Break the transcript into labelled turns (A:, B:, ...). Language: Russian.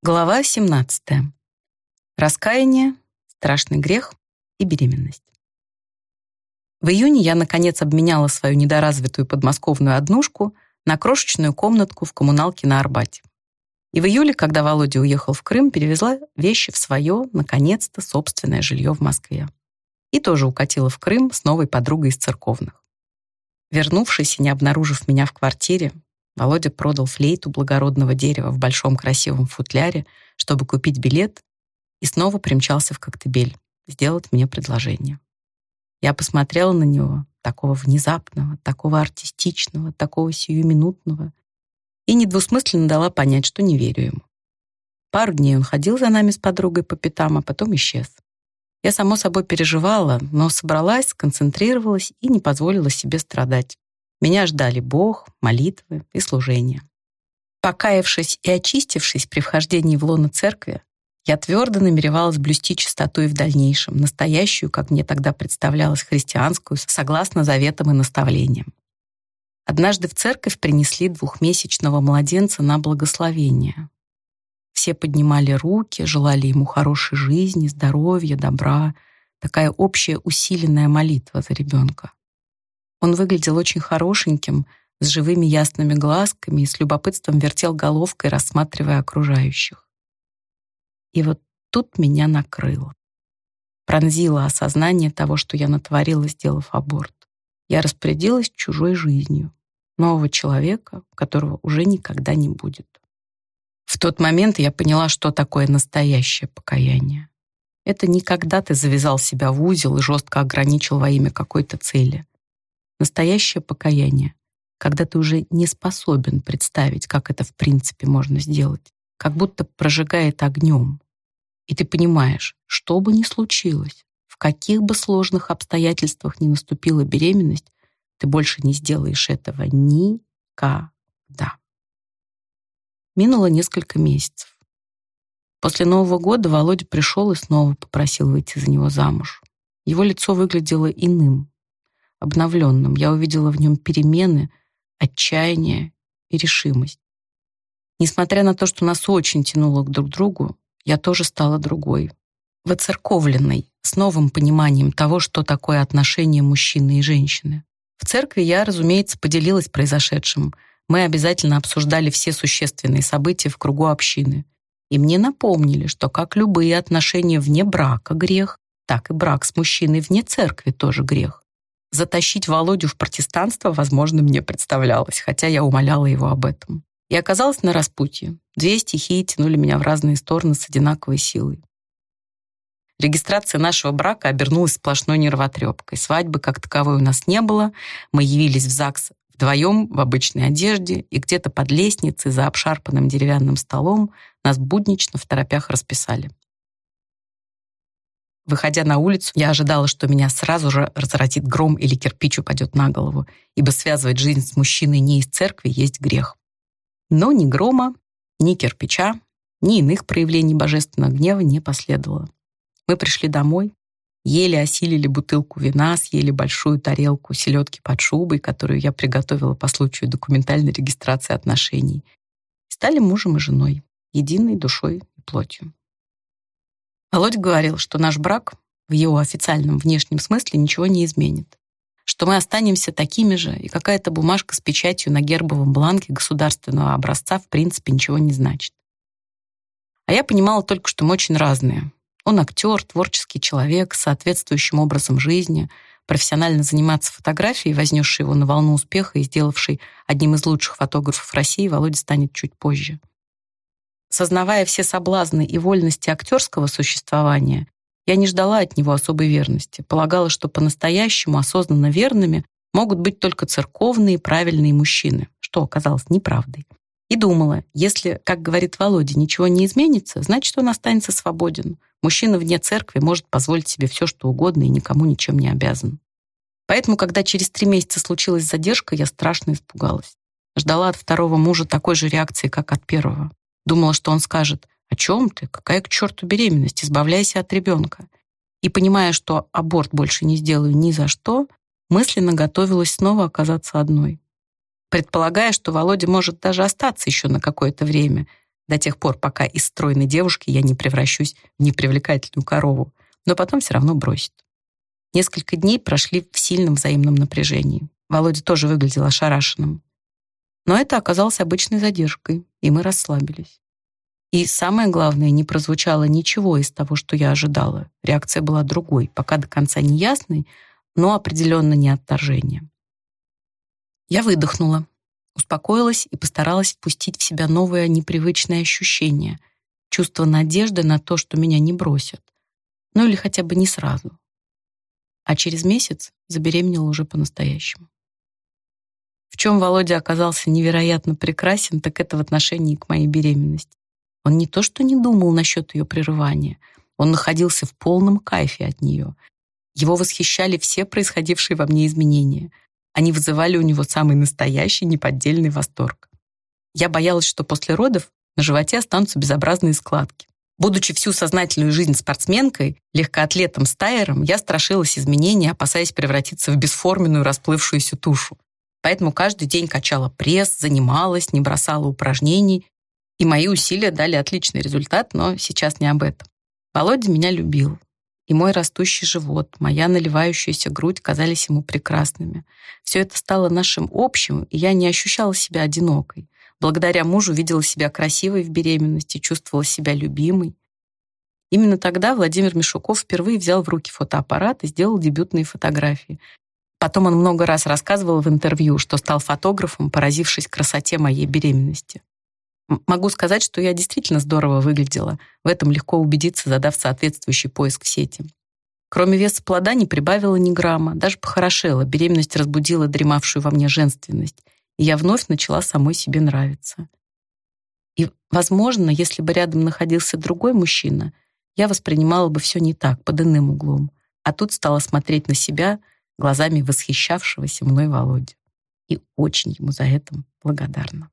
A: Глава 17. Раскаяние, страшный грех и беременность. В июне я, наконец, обменяла свою недоразвитую подмосковную однушку на крошечную комнатку в коммуналке на Арбате. И в июле, когда Володя уехал в Крым, перевезла вещи в свое, наконец-то, собственное жилье в Москве. И тоже укатила в Крым с новой подругой из церковных. Вернувшись и не обнаружив меня в квартире, Володя продал флейту благородного дерева в большом красивом футляре, чтобы купить билет, и снова примчался в Коктебель сделать мне предложение. Я посмотрела на него, такого внезапного, такого артистичного, такого сиюминутного, и недвусмысленно дала понять, что не верю ему. Пару дней он ходил за нами с подругой по пятам, а потом исчез. Я, само собой, переживала, но собралась, сконцентрировалась и не позволила себе страдать. Меня ждали Бог, молитвы и служение. Покаявшись и очистившись при вхождении в лоно церкви, я твердо намеревалась блюсти чистоту и в дальнейшем, настоящую, как мне тогда представлялась, христианскую, согласно заветам и наставлениям. Однажды в церковь принесли двухмесячного младенца на благословение. Все поднимали руки, желали ему хорошей жизни, здоровья, добра. Такая общая усиленная молитва за ребенка. Он выглядел очень хорошеньким, с живыми ясными глазками и с любопытством вертел головкой, рассматривая окружающих. И вот тут меня накрыло. Пронзило осознание того, что я натворила, сделав аборт. Я распорядилась чужой жизнью, нового человека, которого уже никогда не будет. В тот момент я поняла, что такое настоящее покаяние. Это не когда ты завязал себя в узел и жестко ограничил во имя какой-то цели. Настоящее покаяние, когда ты уже не способен представить, как это в принципе можно сделать, как будто прожигает огнем. И ты понимаешь, что бы ни случилось, в каких бы сложных обстоятельствах ни наступила беременность, ты больше не сделаешь этого никогда. Минуло несколько месяцев. После Нового года Володя пришел и снова попросил выйти за него замуж. Его лицо выглядело иным, обновленным. Я увидела в нем перемены, отчаяние и решимость. Несмотря на то, что нас очень тянуло к друг другу, я тоже стала другой, воцерковленной, с новым пониманием того, что такое отношение мужчины и женщины. В церкви я, разумеется, поделилась произошедшим. Мы обязательно обсуждали все существенные события в кругу общины. И мне напомнили, что как любые отношения вне брака грех, так и брак с мужчиной вне церкви тоже грех. Затащить Володю в протестанство, возможно, мне представлялось, хотя я умоляла его об этом. И оказалась на распутье. Две стихии тянули меня в разные стороны с одинаковой силой. Регистрация нашего брака обернулась сплошной нервотрепкой. Свадьбы как таковой у нас не было. Мы явились в ЗАГС вдвоем в обычной одежде, и где-то под лестницей за обшарпанным деревянным столом нас буднично в торопях расписали. Выходя на улицу, я ожидала, что меня сразу же разразит гром или кирпич упадет на голову, ибо связывать жизнь с мужчиной не из церкви есть грех. Но ни грома, ни кирпича, ни иных проявлений божественного гнева не последовало. Мы пришли домой, еле осилили бутылку вина, съели большую тарелку селедки под шубой, которую я приготовила по случаю документальной регистрации отношений, стали мужем и женой, единой душой и плотью. Володь говорил, что наш брак в его официальном внешнем смысле ничего не изменит, что мы останемся такими же, и какая-то бумажка с печатью на гербовом бланке государственного образца в принципе ничего не значит. А я понимала только, что мы очень разные. Он актер, творческий человек с соответствующим образом жизни, профессионально заниматься фотографией, вознесший его на волну успеха и сделавший одним из лучших фотографов России, Володя станет чуть позже. Сознавая все соблазны и вольности актерского существования, я не ждала от него особой верности. Полагала, что по-настоящему осознанно верными могут быть только церковные правильные мужчины, что оказалось неправдой. И думала, если, как говорит Володя, ничего не изменится, значит, он останется свободен. Мужчина вне церкви может позволить себе все, что угодно и никому ничем не обязан. Поэтому, когда через три месяца случилась задержка, я страшно испугалась. Ждала от второго мужа такой же реакции, как от первого. Думала, что он скажет «О чем ты? Какая к черту беременность? Избавляйся от ребенка». И, понимая, что аборт больше не сделаю ни за что, мысленно готовилась снова оказаться одной. Предполагая, что Володя может даже остаться еще на какое-то время, до тех пор, пока из стройной девушки я не превращусь в непривлекательную корову, но потом все равно бросит. Несколько дней прошли в сильном взаимном напряжении. Володя тоже выглядел ошарашенным. Но это оказалось обычной задержкой, и мы расслабились. И самое главное, не прозвучало ничего из того, что я ожидала. Реакция была другой, пока до конца не ясной, но определенно не отторжение. Я выдохнула, успокоилась и постаралась впустить в себя новое непривычное ощущение, чувство надежды на то, что меня не бросят. Ну или хотя бы не сразу. А через месяц забеременела уже по-настоящему. Чем Володя оказался невероятно прекрасен, так это в отношении к моей беременности. Он не то что не думал насчет ее прерывания, он находился в полном кайфе от нее. Его восхищали все происходившие во мне изменения. Они вызывали у него самый настоящий неподдельный восторг. Я боялась, что после родов на животе останутся безобразные складки. Будучи всю сознательную жизнь спортсменкой, легкоатлетом-стайером, я страшилась изменений, опасаясь превратиться в бесформенную расплывшуюся тушу. Поэтому каждый день качала пресс, занималась, не бросала упражнений. И мои усилия дали отличный результат, но сейчас не об этом. Володя меня любил. И мой растущий живот, моя наливающаяся грудь казались ему прекрасными. Все это стало нашим общим, и я не ощущала себя одинокой. Благодаря мужу видела себя красивой в беременности, чувствовала себя любимой. Именно тогда Владимир Мишуков впервые взял в руки фотоаппарат и сделал дебютные фотографии. Потом он много раз рассказывал в интервью, что стал фотографом, поразившись красоте моей беременности. Могу сказать, что я действительно здорово выглядела. В этом легко убедиться, задав соответствующий поиск в сети. Кроме веса плода не прибавила ни грамма, даже похорошела. Беременность разбудила дремавшую во мне женственность, и я вновь начала самой себе нравиться. И, возможно, если бы рядом находился другой мужчина, я воспринимала бы все не так, под иным углом. А тут стала смотреть на себя глазами восхищавшегося мной Володи. И очень ему за это благодарна.